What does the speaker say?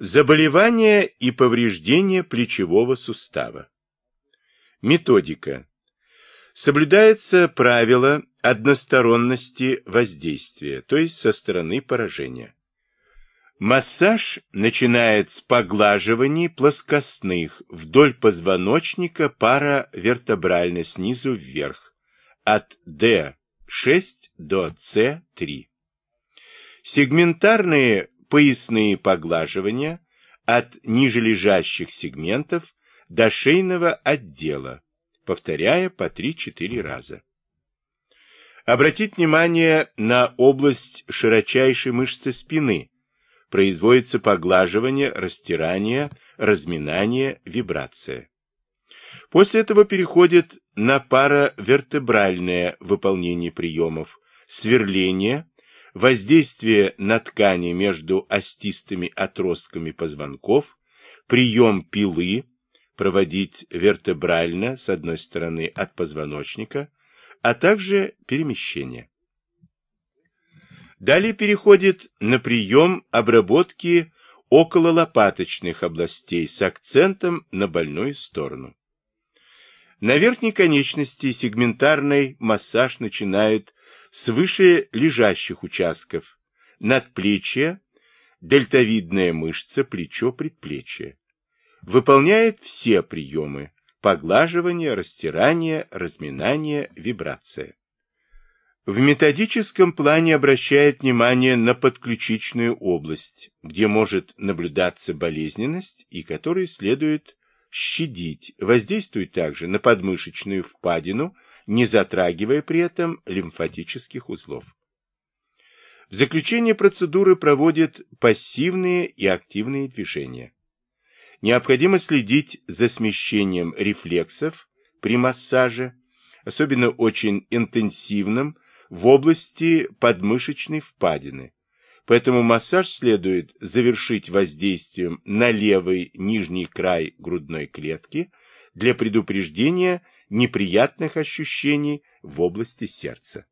Заболевания и повреждения плечевого сустава. Методика. Соблюдается правило односторонности воздействия, то есть со стороны поражения. Массаж начинает с поглаживаний плоскостных вдоль позвоночника паравертебрально снизу вверх, от D6 до C3. Сегментарные поясные поглаживания от нижележащих сегментов до шейного отдела, повторяя по 3-4 раза. Обратить внимание на область широчайшей мышцы спины. Производится поглаживание, растирание, разминание, вибрация. После этого переходит на паравертебральное выполнение приемов, сверление, воздействие на ткани между остистыми отростками позвонков, прием пилы, проводить вертебрально с одной стороны от позвоночника, а также перемещение. Далее переходит на прием обработки окололопаточных областей с акцентом на больную сторону. На верхней конечности сегментарный массаж начинают с выше лежащих участков, надплечье, дельтовидная мышца, плечо, предплечье. Выполняет все приемы – поглаживание, растирание, разминание, вибрация. В методическом плане обращает внимание на подключичную область, где может наблюдаться болезненность и которой следует щадить, воздействует также на подмышечную впадину – не затрагивая при этом лимфатических узлов. В заключение процедуры проводят пассивные и активные движения. Необходимо следить за смещением рефлексов при массаже, особенно очень интенсивным в области подмышечной впадины. Поэтому массаж следует завершить воздействием на левый нижний край грудной клетки для предупреждения неприятных ощущений в области сердца.